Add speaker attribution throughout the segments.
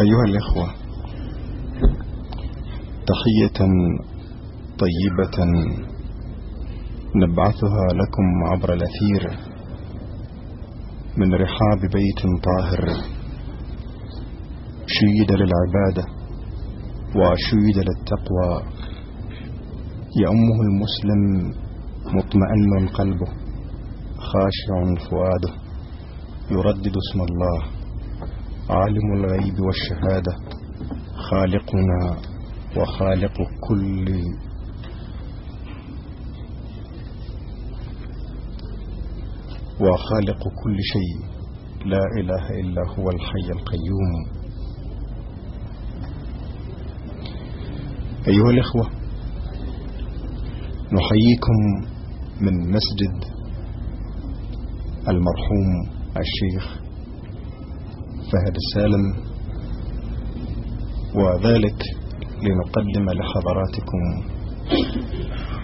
Speaker 1: أيها الإخوة تحية طيبة نبعثها لكم عبر الأثير من رحاب بيت طاهر. شيد للعبادة وشيد للتقوى. يأمه المسلم مطمئن قلبه خاشع فؤاده. يردد اسم الله. عالم الغيب والشهادة خالقنا وخالق كل وخالق كل شيء. لا إله إلا هو الحي القيوم. أيها الإخوة نحييكم من مسجد المرحوم الشيخ فهد السالم وذلك لنقدم لحضراتكم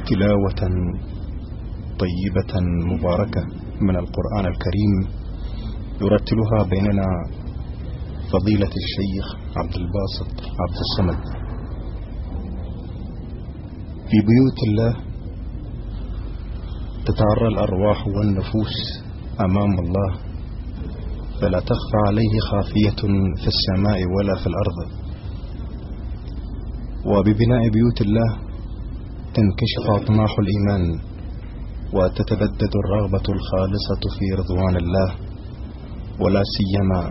Speaker 1: تلاوة طيبة مباركة من القرآن الكريم يرتلها بيننا فضيلة الشيخ عبد الباسط عبد الصمد. في بيوت الله تتعرى الأرواح والنفوس أمام الله فلا تخفى عليه خافية في السماء ولا في الأرض. وببناء بيوت الله تنكشف أطماح الإيمان وتتبدد الرغبة الخالصة في رضوان الله ولا سيما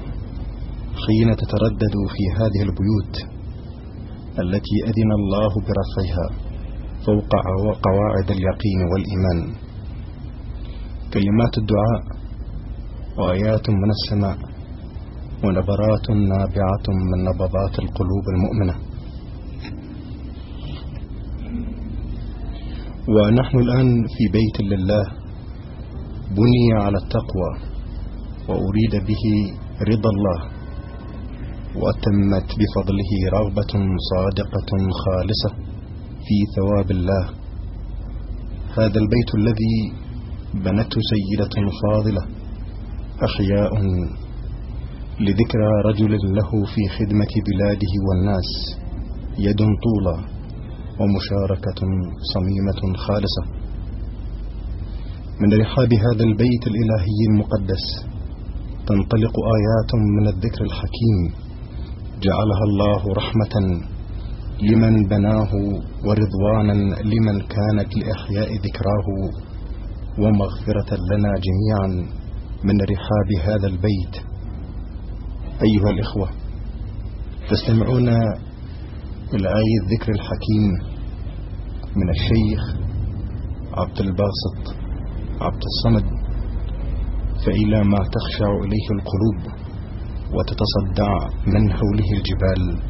Speaker 1: حين تتردد في هذه البيوت التي أذن الله برفعها فوق قواعد اليقين والإيمان. كلمات الدعاء وآيات من السماء ونبرات نابعة من نبضات القلوب المؤمنة. ونحن الآن في بيت لله بني على التقوى وأريد به رضا الله وأتمت بفضله رغبة صادقة خالصة في ثواب الله. هذا البيت الذي بنته سيدة فاضلة أحياء لذكرى رجل له في خدمة بلاده والناس يد طولة ومشاركة صميمة خالصة. من رحاب هذا البيت الإلهي المقدس تنطلق آيات من الذكر الحكيم جعلها الله رحمة لمن بناه ورضوانا لمن كانت لإحياء ذكراه ومغفرة لنا جميعا. من رحاب هذا البيت. أيها الإخوة تستمعون إلى آية الذكر الحكيم من الشيخ عبد الباسط عبد الصمد. فإلى ما تخشع إليه القلوب وتتصدع من حوله الجبال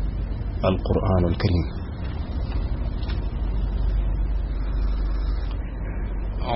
Speaker 1: القرآن الكريم.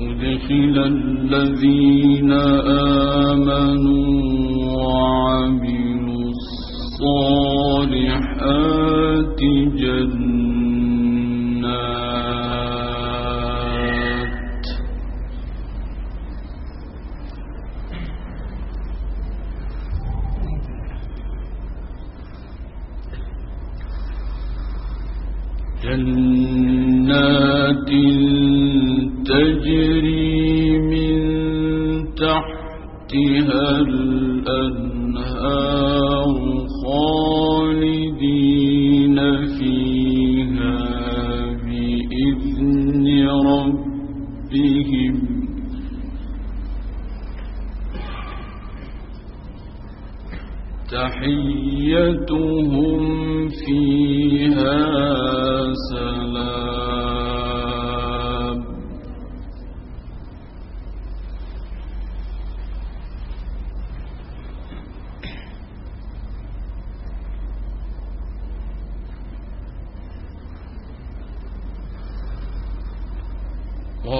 Speaker 2: وأدخل الذين آمنوا وعملوا الصالحات جنات تحتها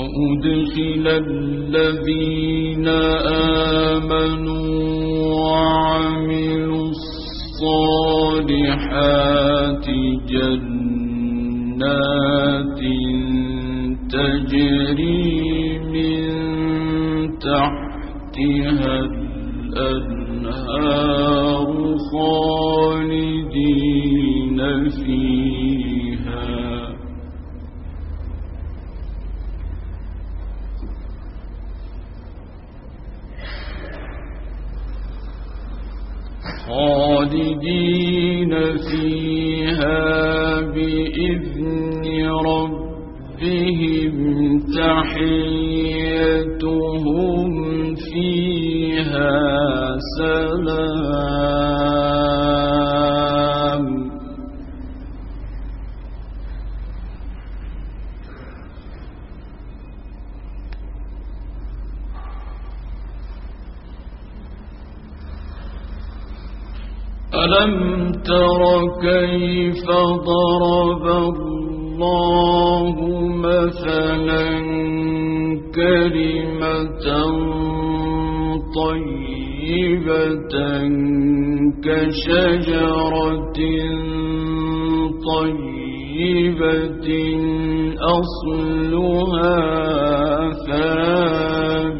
Speaker 2: وأدخل الذين آمنوا وعملوا الصالحات جنات تجري تحيتهم فيها سلام. ألم تر كيف ضرب الله مثلا كلمة طيبة كشجرة طيبة أصلها ثابت.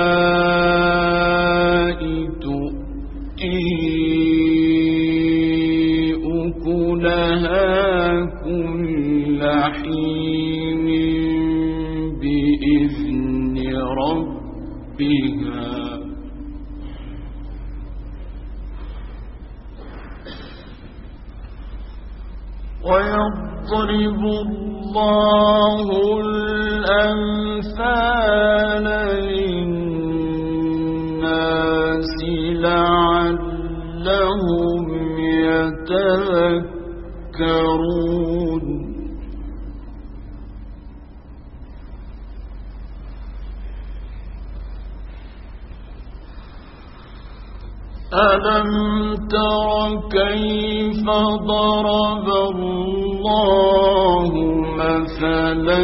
Speaker 2: ويضرب الله الأمثال للناس لعلهم يتذكرون. ألم تر كيف ضرب الله مثلا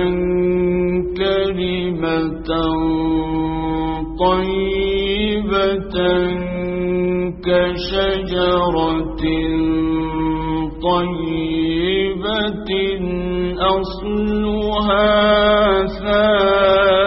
Speaker 2: كلمة طيبة كشجرة طيبة أصلها ثابت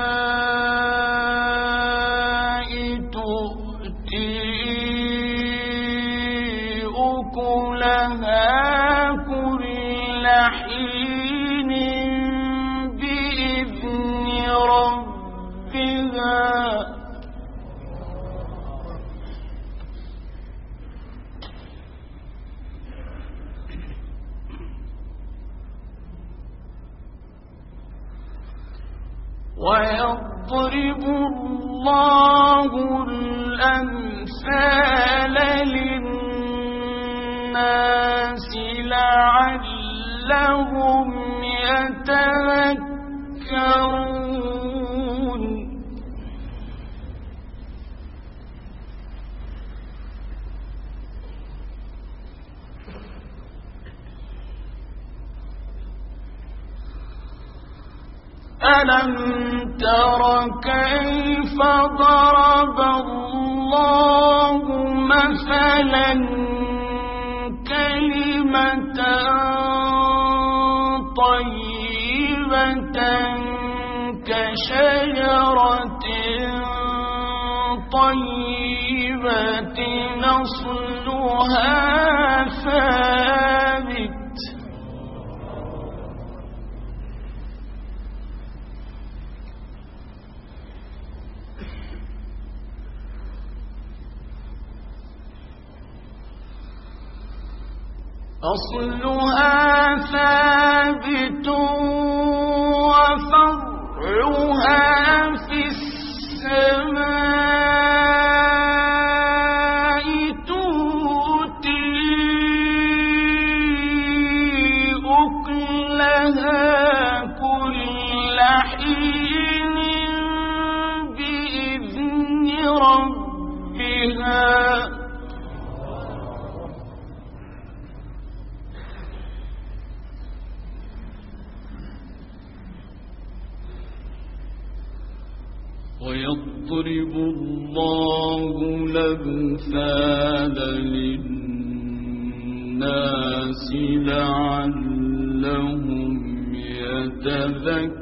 Speaker 2: ويضرب الله الأمثال للناس لعلهم يتذكرون. ألم تر كيف ضرب الله مثلا كلمة طيبة كشجرة طيبة نصلها ثابت أصلها ثابت وفرعها
Speaker 3: الأمثال للناس لعلهم يتذكرون.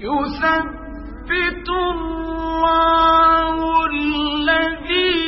Speaker 2: يثبت الله الذين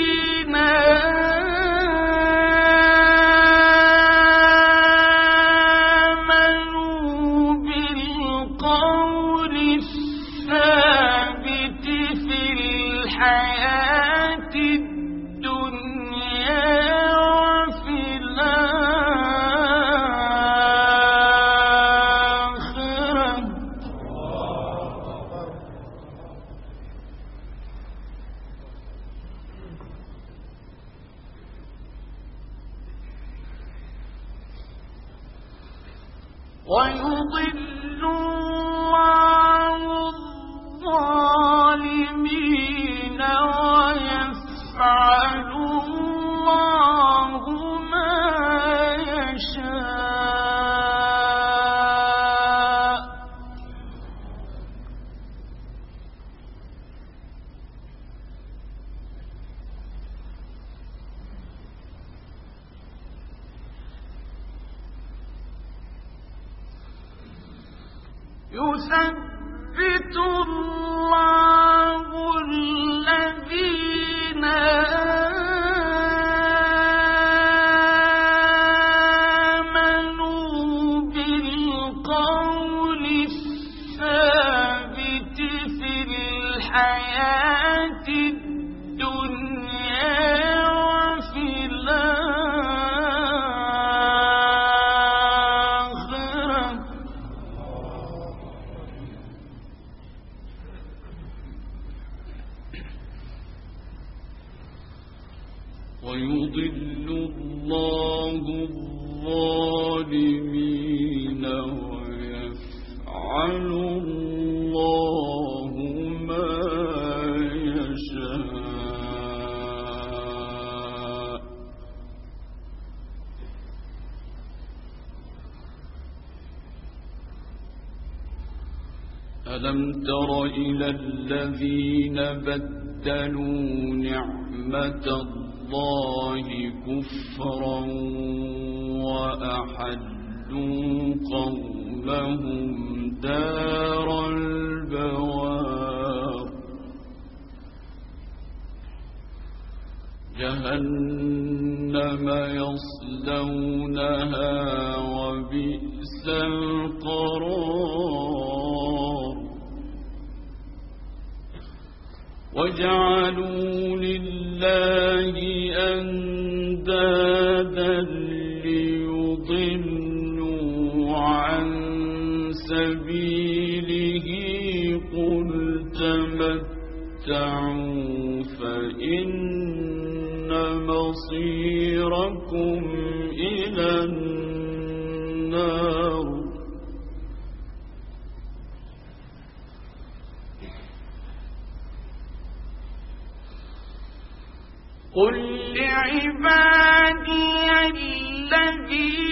Speaker 3: إلى الذين بدلوا نعمة الله كفرا وأحلوا قومهم دار البوار. جهنم يصلونها وبئس القرار. وجعلوا لله أندادا ليضلوا عن سبيله
Speaker 2: قل تمتعوا فإن مصيركم بعبادي الذين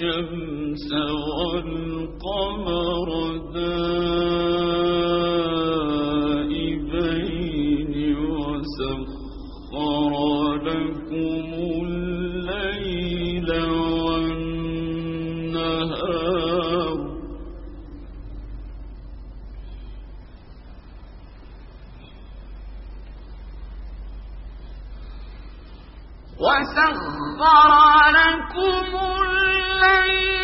Speaker 3: والشمس والقمر دائبين وسخر لكم الليل والنهار.
Speaker 2: وسخر لكم من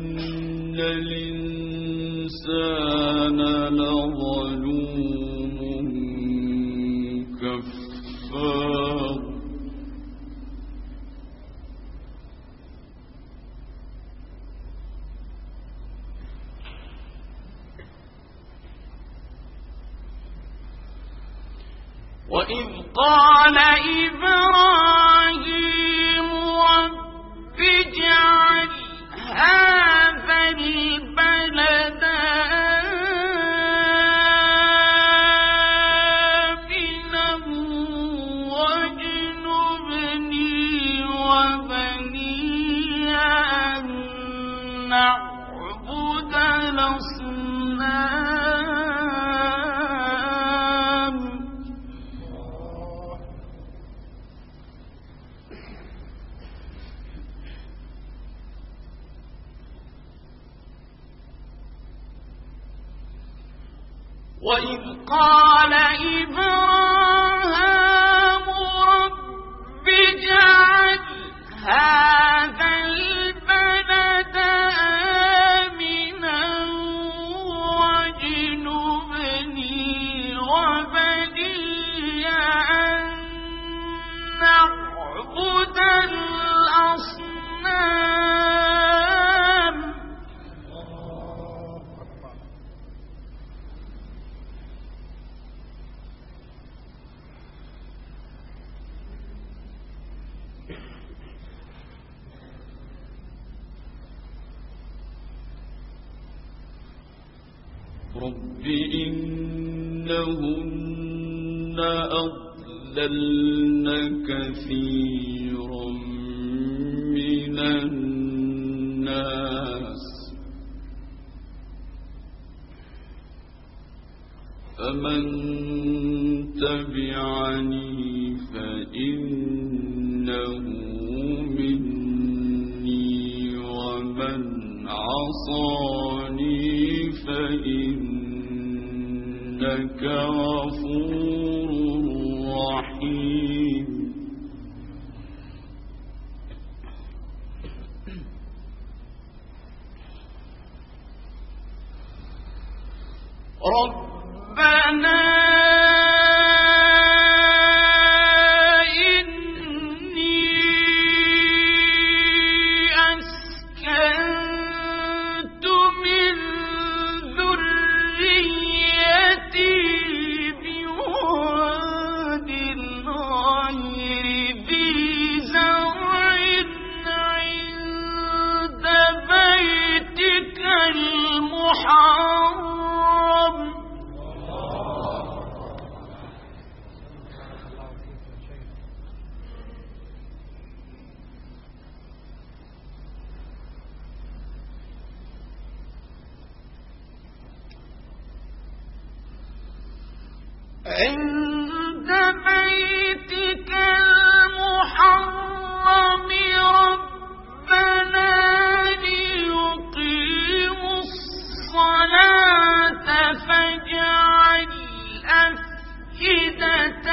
Speaker 3: إن الإنسان لظلم
Speaker 2: وإذ قال إبراهيم
Speaker 3: أضلل كثيرا من الناس. فمن تبعني فإنه مني ومن عصاني فإنك غفور
Speaker 2: ربنا عند بيتك المحرم ربنا ليقيم الصلاة فاجعل أفئدة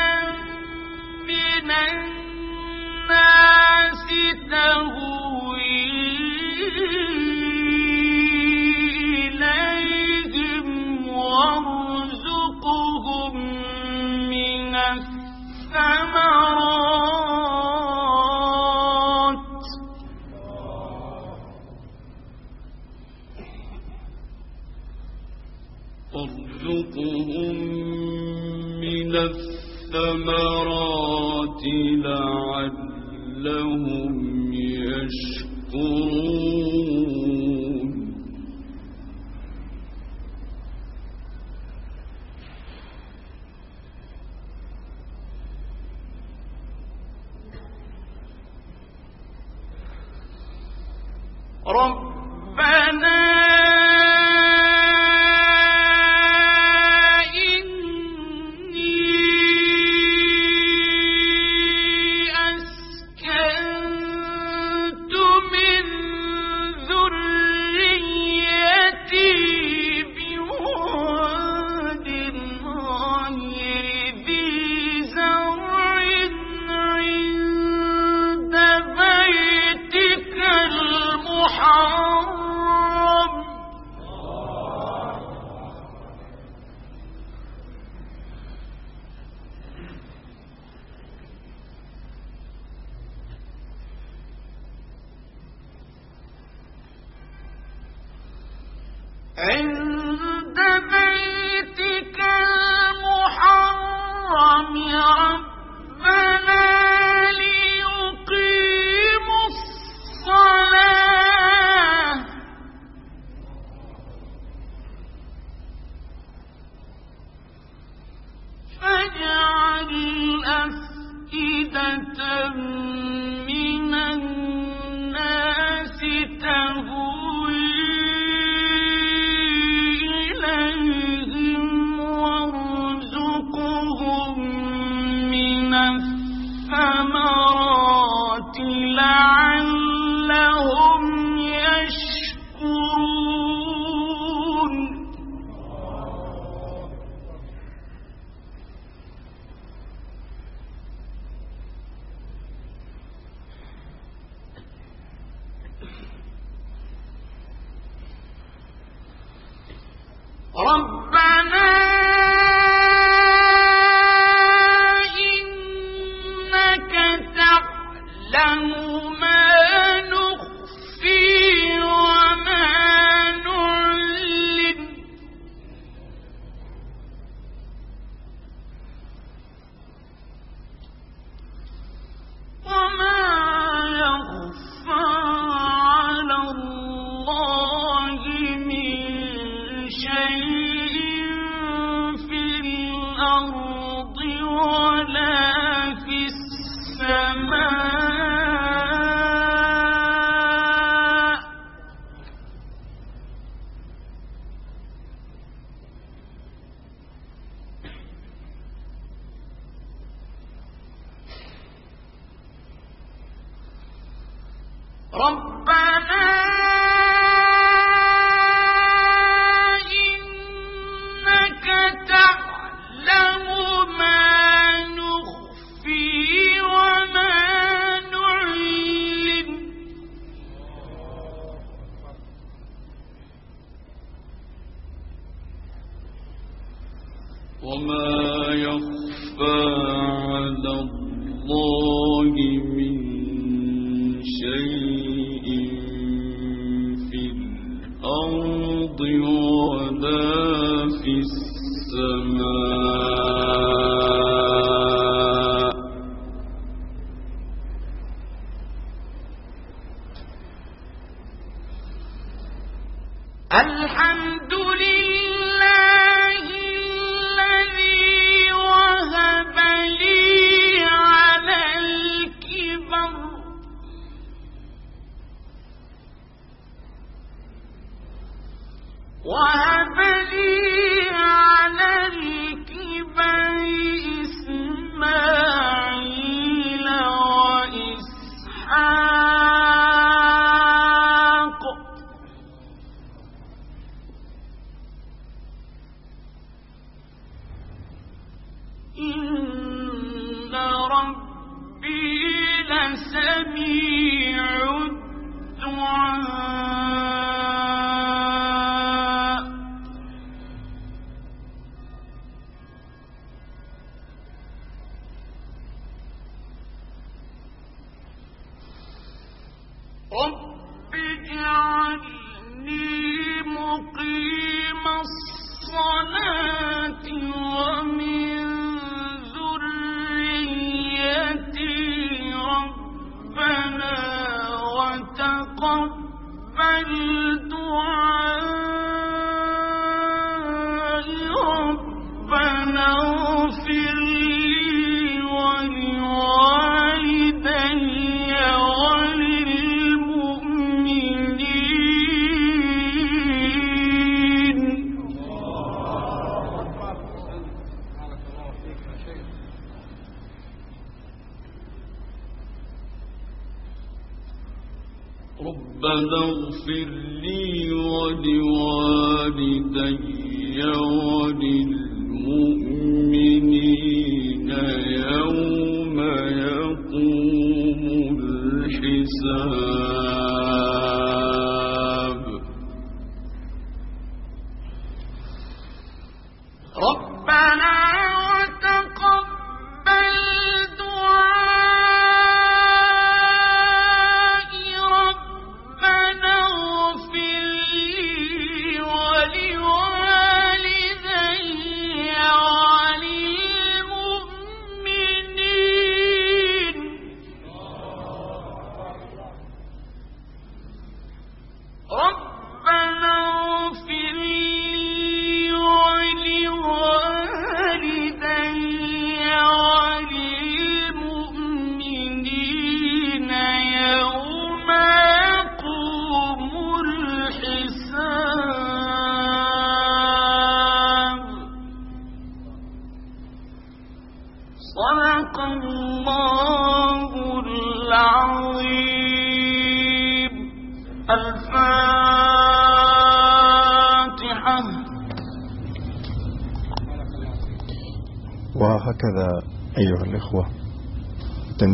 Speaker 2: من الناس تهوى لعلهم يشكرون. عند بيتك المحرم ربنا
Speaker 3: ربنا
Speaker 2: ربنا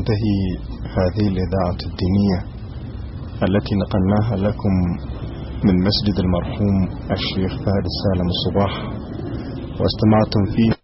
Speaker 1: تنتهي هذه الإذاعة الدينية التي نقلناها لكم من مسجد المرحوم الشيخ فهد السالم الصباح واستمعتم فيه